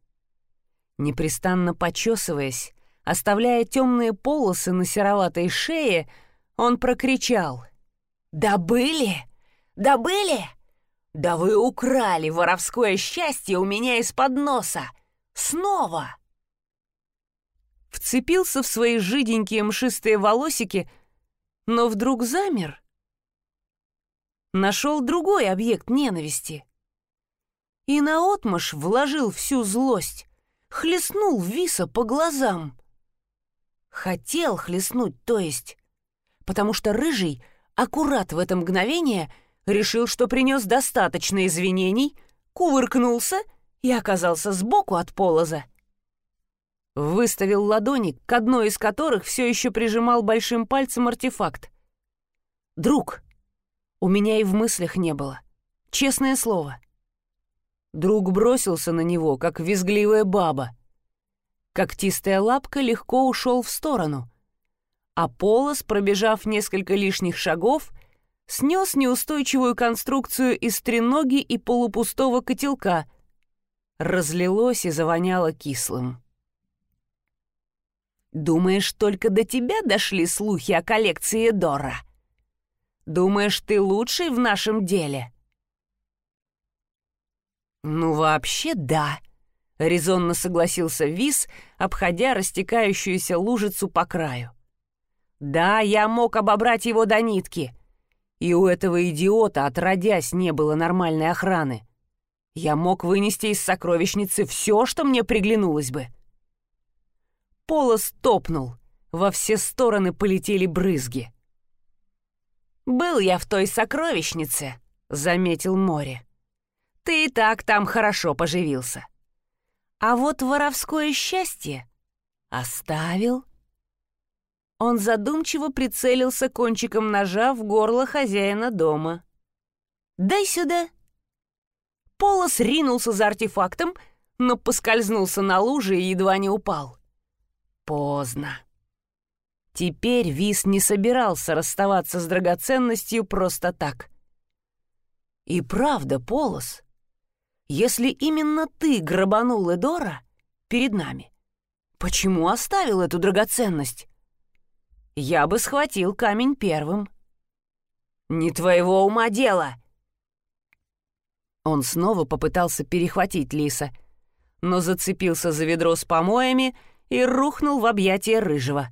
Непрестанно почесываясь, оставляя темные полосы на сероватой шее, он прокричал. «Добыли? Добыли? Да вы украли воровское счастье у меня из-под носа! Снова!» Вцепился в свои жиденькие мшистые волосики, но вдруг замер. Нашел другой объект ненависти. И наотмашь вложил всю злость, хлестнул Виса по глазам. Хотел хлестнуть, то есть потому что Рыжий аккурат в это мгновение решил, что принес достаточно извинений, кувыркнулся и оказался сбоку от полоза. Выставил ладони, к одной из которых все еще прижимал большим пальцем артефакт. «Друг, у меня и в мыслях не было. Честное слово». Друг бросился на него, как визгливая баба. Когтистая лапка легко ушел в сторону — а Полос, пробежав несколько лишних шагов, снес неустойчивую конструкцию из треноги и полупустого котелка. Разлилось и завоняло кислым. «Думаешь, только до тебя дошли слухи о коллекции Дора? Думаешь, ты лучший в нашем деле?» «Ну, вообще, да», — резонно согласился Вис, обходя растекающуюся лужицу по краю. Да, я мог обобрать его до нитки. И у этого идиота, отродясь, не было нормальной охраны. Я мог вынести из сокровищницы все, что мне приглянулось бы. Полос топнул. Во все стороны полетели брызги. «Был я в той сокровищнице», — заметил море. «Ты и так там хорошо поживился. А вот воровское счастье оставил». Он задумчиво прицелился кончиком ножа в горло хозяина дома. «Дай сюда!» Полос ринулся за артефактом, но поскользнулся на луже и едва не упал. Поздно. Теперь Вис не собирался расставаться с драгоценностью просто так. И правда, Полос, если именно ты грабанул Эдора перед нами, почему оставил эту драгоценность? я бы схватил камень первым. «Не твоего ума дело!» Он снова попытался перехватить лиса, но зацепился за ведро с помоями и рухнул в объятия рыжего.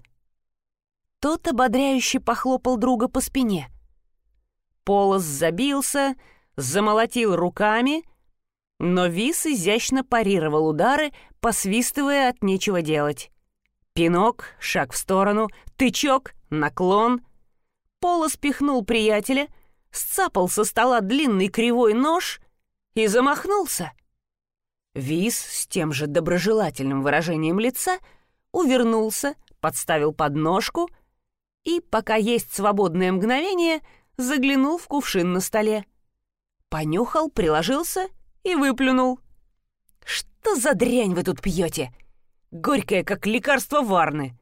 Тот ободряюще похлопал друга по спине. Полос забился, замолотил руками, но Вис изящно парировал удары, посвистывая от нечего делать. Пинок, шаг в сторону, тычок, наклон. Полос пихнул приятеля, сцапал со стола длинный кривой нож и замахнулся. Вис с тем же доброжелательным выражением лица увернулся, подставил подножку и, пока есть свободное мгновение, заглянул в кувшин на столе. Понюхал, приложился и выплюнул. «Что за дрянь вы тут пьете? Горькое, как лекарство Варны».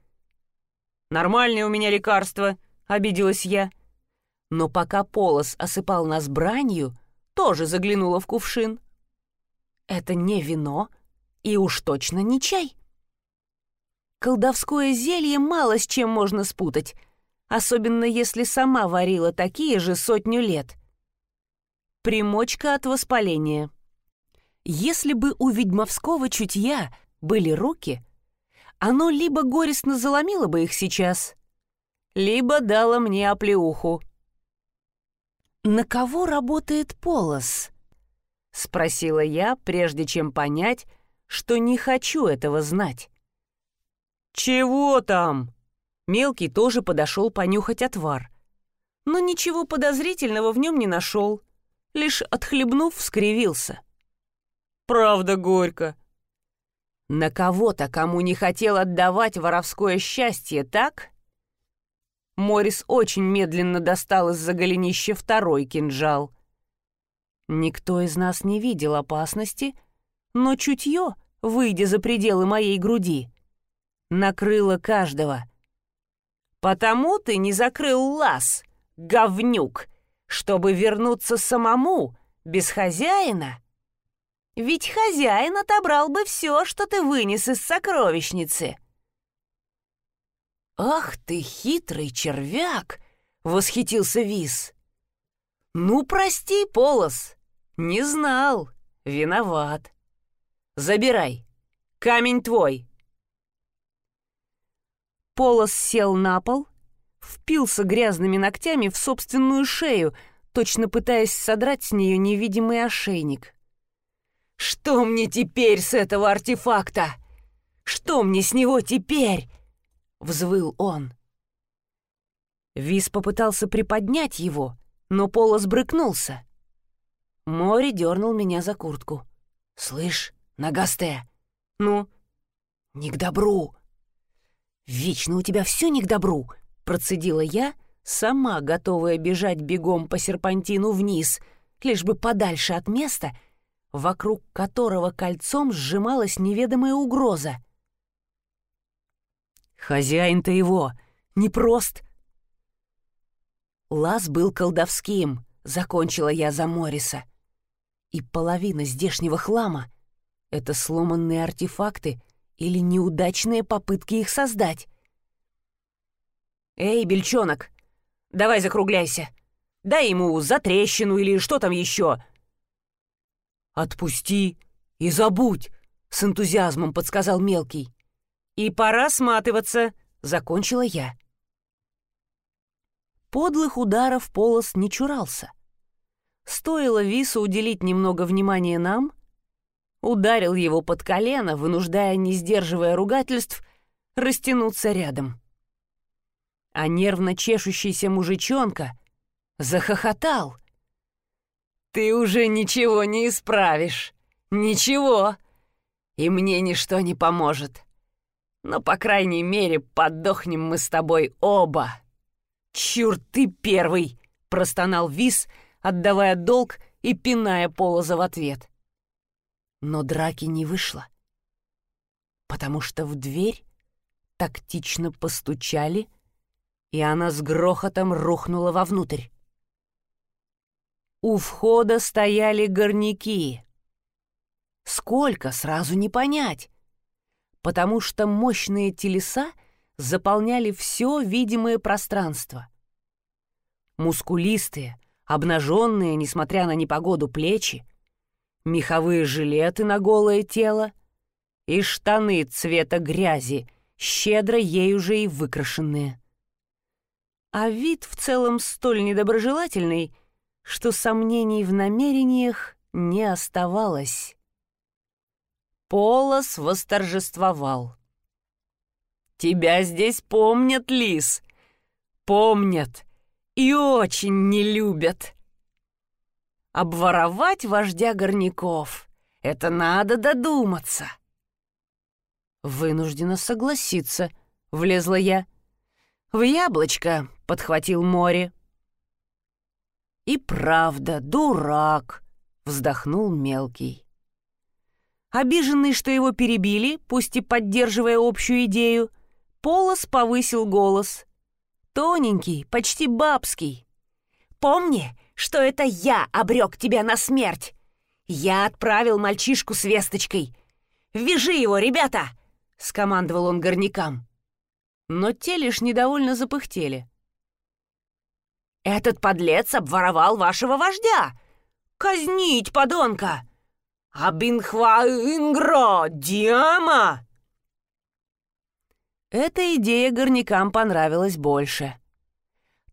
«Нормальное у меня лекарство», — обиделась я. Но пока Полос осыпал нас бранью, тоже заглянула в кувшин. Это не вино и уж точно не чай. Колдовское зелье мало с чем можно спутать, особенно если сама варила такие же сотню лет. Примочка от воспаления. Если бы у ведьмовского чутья были руки, оно либо горестно заломило бы их сейчас, либо дало мне оплеуху. На кого работает полос? — спросила я, прежде чем понять, что не хочу этого знать. «Чего там?» Мелкий тоже подошел понюхать отвар. Но ничего подозрительного в нем не нашел, лишь отхлебнув, скривился. «Правда горько». «На кого-то, кому не хотел отдавать воровское счастье, так?» Морис очень медленно достал из-за голенища второй кинжал. Никто из нас не видел опасности, но чутье, выйдя за пределы моей груди, накрыло каждого. «Потому ты не закрыл лаз, говнюк, чтобы вернуться самому, без хозяина?» Ведь хозяин отобрал бы все, что ты вынес из сокровищницы. «Ах ты, хитрый червяк!» — восхитился Вис. «Ну, прости, Полос, не знал, виноват. Забирай, камень твой». Полос сел на пол, впился грязными ногтями в собственную шею, точно пытаясь содрать с нее невидимый ошейник. «Что мне теперь с этого артефакта? Что мне с него теперь?» — взвыл он. Вис попытался приподнять его, но Полос брыкнулся. Море дернул меня за куртку. «Слышь, ногастая, ну, не к добру!» «Вечно у тебя все не к добру!» — процедила я, сама готовая бежать бегом по серпантину вниз, лишь бы подальше от места, вокруг которого кольцом сжималась неведомая угроза. «Хозяин-то его непрост!» Лаз был колдовским, закончила я за Мориса. И половина здешнего хлама — это сломанные артефакты или неудачные попытки их создать. «Эй, бельчонок, давай закругляйся. Дай ему затрещину или что там еще». «Отпусти и забудь», — с энтузиазмом подсказал мелкий. «И пора сматываться», — закончила я. Подлых ударов Полос не чурался. Стоило Вису уделить немного внимания нам, ударил его под колено, вынуждая, не сдерживая ругательств, растянуться рядом. А нервно чешущийся мужичонка захохотал. «Ты уже ничего не исправишь. Ничего. И мне ничто не поможет. Но, по крайней мере, подохнем мы с тобой оба». «Чёрт, ты первый!» — простонал Вис, отдавая долг и пиная Полоза в ответ. Но драки не вышло, потому что в дверь тактично постучали, и она с грохотом рухнула вовнутрь. У входа стояли горняки. Сколько, сразу не понять, потому что мощные телеса — заполняли все видимое пространство. Мускулистые, обнаженные, несмотря на непогоду, плечи, меховые жилеты на голое тело, и штаны цвета грязи, щедро ей уже и выкрашенные. А вид в целом столь недоброжелательный, что сомнений в намерениях не оставалось. Полос восторжествовал. «Тебя здесь помнят, Лис. Помнят и очень не любят. Обворовать вождя горняков — это надо додуматься». «Вынуждена согласиться», — влезла я. «В яблочко», — подхватил море. «И правда, дурак», — вздохнул мелкий. Обиженный, что его перебили, пусть и поддерживая общую идею, Полос повысил голос. Тоненький, почти бабский. «Помни, что это я обрек тебя на смерть. Я отправил мальчишку с весточкой. Вяжи его, ребята!» — скомандовал он горнякам. Но те лишь недовольно запыхтели. «Этот подлец обворовал вашего вождя! Казнить, подонка! Абинхва ингро, диама!» Эта идея горнякам понравилась больше.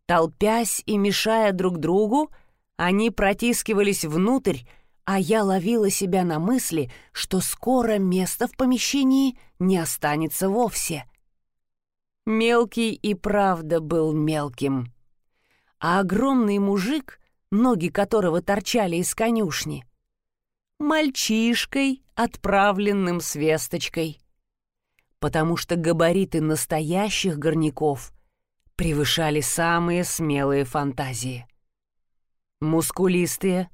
Толпясь и мешая друг другу, они протискивались внутрь, а я ловила себя на мысли, что скоро места в помещении не останется вовсе. Мелкий и правда был мелким. А огромный мужик, ноги которого торчали из конюшни, мальчишкой, отправленным с весточкой потому что габариты настоящих горняков превышали самые смелые фантазии. Мускулистые,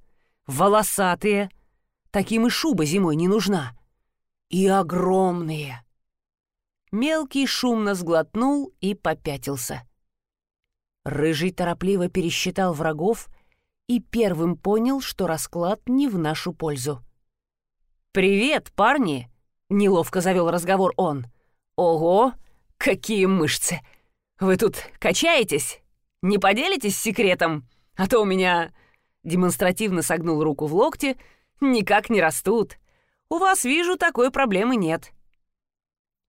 волосатые, таким и шуба зимой не нужна, и огромные. Мелкий шумно сглотнул и попятился. Рыжий торопливо пересчитал врагов и первым понял, что расклад не в нашу пользу. «Привет, парни!» — неловко завел разговор он — Ого, какие мышцы! Вы тут качаетесь? Не поделитесь секретом? А то у меня...» Демонстративно согнул руку в локте. «Никак не растут. У вас, вижу, такой проблемы нет».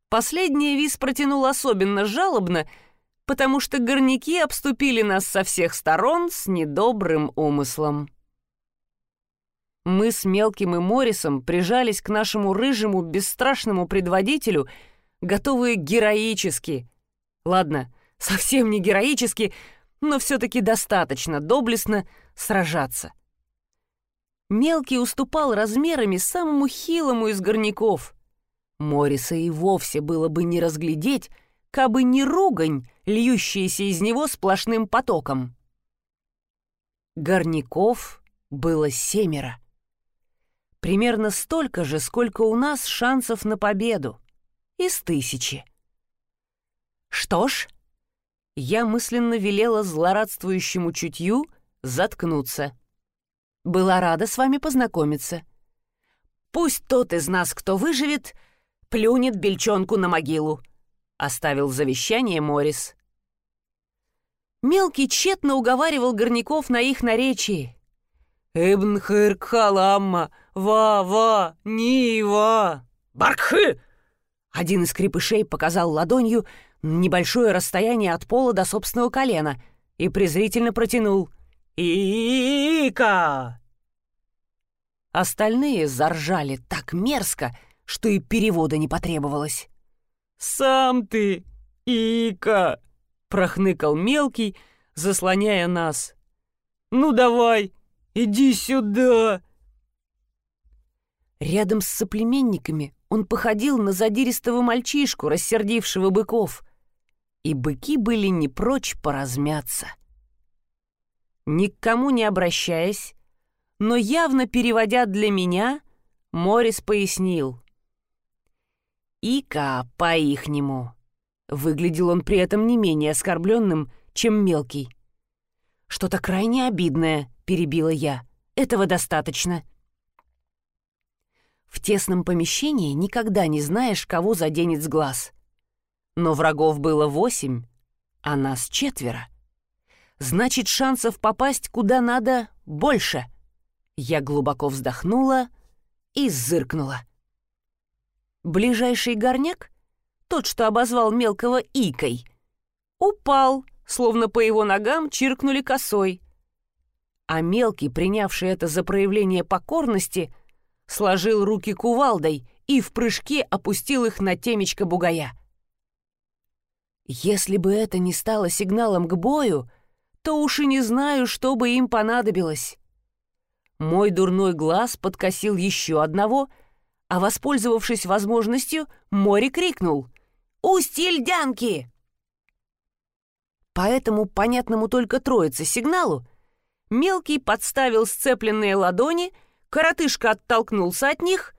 Последний виз протянул особенно жалобно, потому что горняки обступили нас со всех сторон с недобрым умыслом. Мы с Мелким и Моррисом прижались к нашему рыжему, бесстрашному предводителю — готовые героически. Ладно, совсем не героически, но все-таки достаточно доблестно сражаться. Мелкий уступал размерами самому хилому из горняков. Мориса и вовсе было бы не разглядеть, кабы не ругань, льющаяся из него сплошным потоком. Горняков было семеро. Примерно столько же, сколько у нас шансов на победу из тысячи. Что ж, я мысленно велела злорадствующему чутью заткнуться. Была рада с вами познакомиться. Пусть тот из нас, кто выживет, плюнет бельчонку на могилу, оставил завещание Морис. Мелкий тщетно уговаривал горняков на их наречии. «Эбн хырк ва-ва, нива!» «Баркхы!» Один из крепышей показал ладонью небольшое расстояние от пола до собственного колена и презрительно протянул «Ика!». Остальные заржали так мерзко, что и перевода не потребовалось. «Сам ты, Ика!» — прохныкал мелкий, заслоняя нас. «Ну давай, иди сюда!» Рядом с соплеменниками он походил на задиристого мальчишку, рассердившего быков. И быки были не прочь поразмяться. Ни к кому не обращаясь, но явно переводя для меня, Морис пояснил. «Ика по-ихнему». Выглядел он при этом не менее оскорбленным, чем мелкий. «Что-то крайне обидное», — перебила я. «Этого достаточно». В тесном помещении никогда не знаешь, кого заденет с глаз. Но врагов было восемь, а нас четверо. Значит, шансов попасть куда надо больше. Я глубоко вздохнула и зыркнула. Ближайший горняк, тот, что обозвал мелкого икой, упал, словно по его ногам чиркнули косой. А мелкий, принявший это за проявление покорности, сложил руки кувалдой и в прыжке опустил их на темечко бугая. Если бы это не стало сигналом к бою, то уж и не знаю, что бы им понадобилось. Мой дурной глаз подкосил еще одного, а, воспользовавшись возможностью, море крикнул «Устье льдянки!» По этому понятному только троице сигналу мелкий подставил сцепленные ладони, коротышка оттолкнулся от них,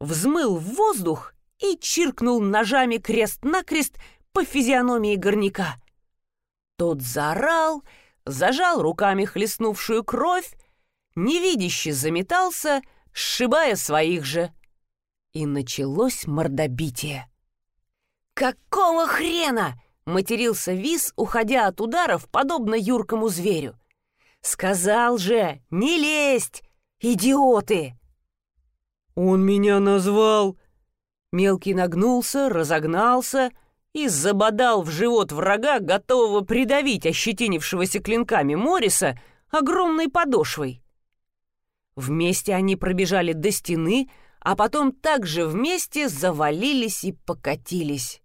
взмыл в воздух и чиркнул ножами крест-накрест по физиономии горняка. Тот заорал, зажал руками хлестнувшую кровь, невидяще заметался, сшибая своих же. И началось мордобитие. «Какого хрена?» — матерился Вис, уходя от ударов, подобно юркому зверю. «Сказал же, не лезть, идиоты!» «Он меня назвал...» Мелкий нагнулся, разогнался и забодал в живот врага, готового придавить ощетинившегося клинками Мориса огромной подошвой. Вместе они пробежали до стены, а потом также вместе завалились и покатились.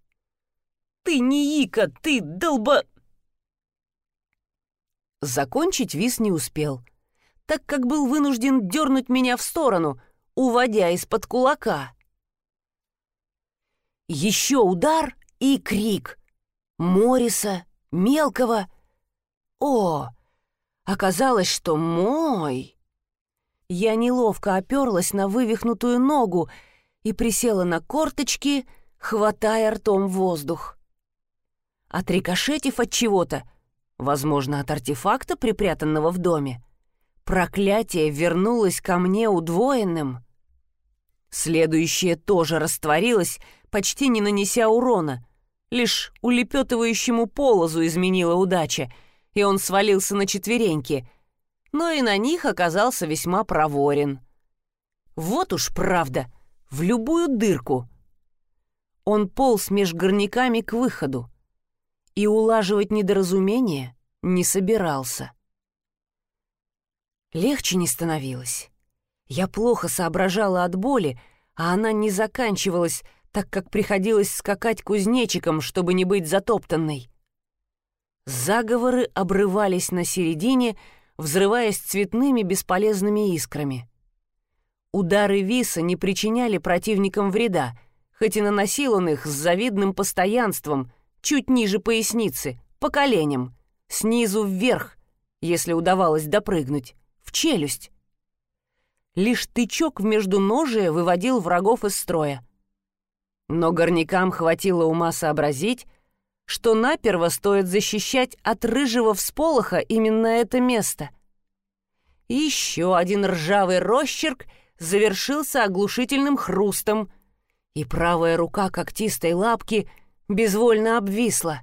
«Ты не Ика, ты долба...» Закончить Вис не успел, так как был вынужден дернуть меня в сторону, уводя из-под кулака. Еще удар и крик. Мориса, мелкого. О, оказалось, что мой. Я неловко оперлась на вывихнутую ногу и присела на корточки, хватая ртом воздух. Отрикошетив от чего-то, возможно, от артефакта, припрятанного в доме, проклятие вернулось ко мне удвоенным. Следующее тоже растворилось, почти не нанеся урона, Лишь улепетывающему полозу изменила удача, и он свалился на четвереньки, но и на них оказался весьма проворен. Вот уж правда, в любую дырку. Он полз меж горняками к выходу и улаживать недоразумение не собирался. Легче не становилось. Я плохо соображала от боли, а она не заканчивалась, так как приходилось скакать кузнечиком, чтобы не быть затоптанной. Заговоры обрывались на середине, взрываясь цветными бесполезными искрами. Удары виса не причиняли противникам вреда, хоть и наносил он их с завидным постоянством, чуть ниже поясницы, по коленям, снизу вверх, если удавалось допрыгнуть, в челюсть. Лишь тычок в междуножие выводил врагов из строя. Но горнякам хватило ума сообразить, что наперво стоит защищать от рыжего всполоха именно это место. Еще один ржавый росчерк завершился оглушительным хрустом, и правая рука когтистой лапки безвольно обвисла.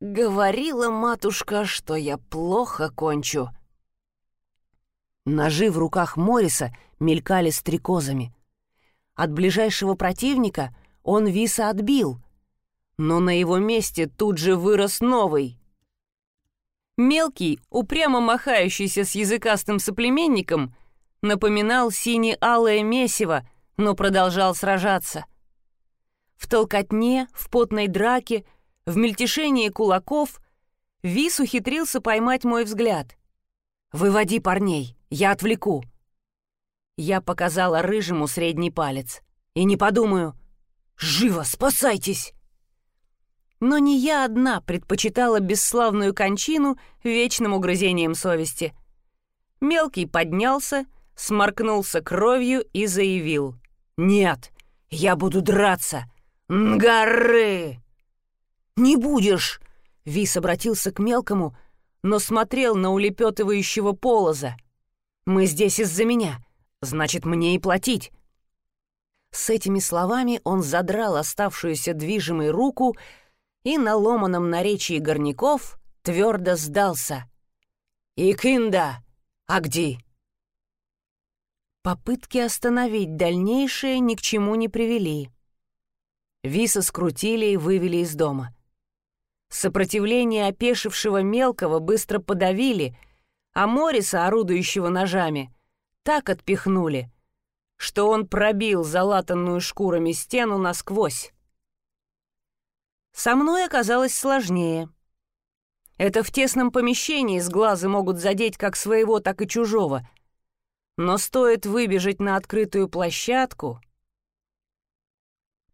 Говорила матушка, что я плохо кончу. Ножи в руках Мориса мелькали стрекозами — от ближайшего противника он Виса отбил, но на его месте тут же вырос новый. Мелкий, упрямо махающийся с языкастым соплеменником, напоминал сине-алое месиво, но продолжал сражаться. В толкотне, в потной драке, в мельтешении кулаков Вис ухитрился поймать мой взгляд. «Выводи парней, я отвлеку», я показала рыжему средний палец. И не подумаю. «Живо, спасайтесь!» Но не я одна предпочитала бесславную кончину вечным угрызением совести. Мелкий поднялся, сморкнулся кровью и заявил. «Нет, я буду драться! Ngары!» «Не будешь!» — Вис обратился к мелкому, но смотрел на улепетывающего полоза. «Мы здесь из-за меня. Значит, мне и платить. С этими словами он задрал оставшуюся движимой руку и на ломаном наречии горняков твердо сдался. «Икинда! Агди!» Попытки остановить дальнейшее ни к чему не привели. Виса скрутили и вывели из дома. Сопротивление опешившего мелкого быстро подавили, а Мориса, орудующего ножами, так отпихнули, что он пробил залатанную шкурами стену насквозь. Со мной оказалось сложнее. Это в тесном помещении с глаза могут задеть как своего, так и чужого. Но стоит выбежать на открытую площадку...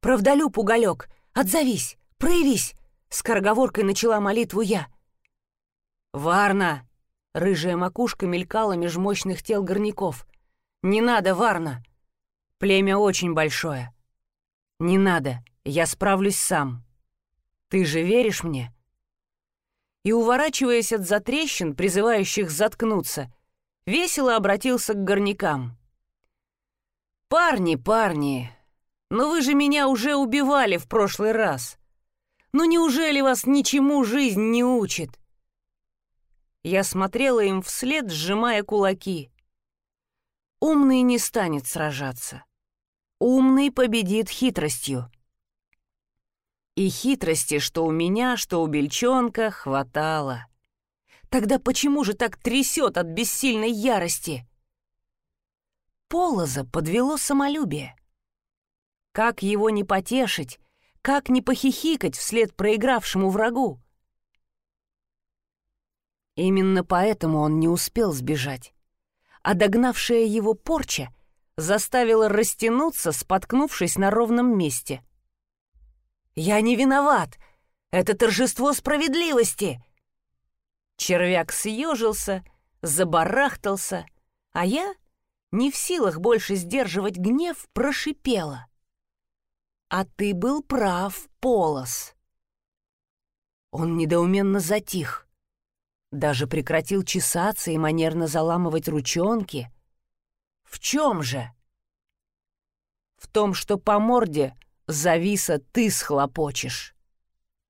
«Правдолюб, уголек, отзовись, проявись!» Скороговоркой начала молитву я. «Варна!» — рыжая макушка мелькала меж мощных тел горняков. «Не надо, Варна! Племя очень большое. Не надо, я справлюсь сам. Ты же веришь мне?» И, уворачиваясь от затрещин, призывающих заткнуться, весело обратился к горнякам. «Парни, парни, но вы же меня уже убивали в прошлый раз. Ну неужели вас ничему жизнь не учит?» Я смотрела им вслед, сжимая кулаки. Умный не станет сражаться. Умный победит хитростью. И хитрости, что у меня, что у бельчонка, хватало. Тогда почему же так трясет от бессильной ярости? Полоза подвело самолюбие. Как его не потешить, как не похихикать вслед проигравшему врагу? Именно поэтому он не успел сбежать. А догнавшая его порча заставила растянуться, споткнувшись на ровном месте. «Я не виноват! Это торжество справедливости!» Червяк съежился, забарахтался, а я, не в силах больше сдерживать гнев, прошипела. «А ты был прав, Полос!» Он недоуменно затих. Даже прекратил чесаться и манерно заламывать ручонки. «В чем же?» «В том, что по морде зависа ты схлопочешь».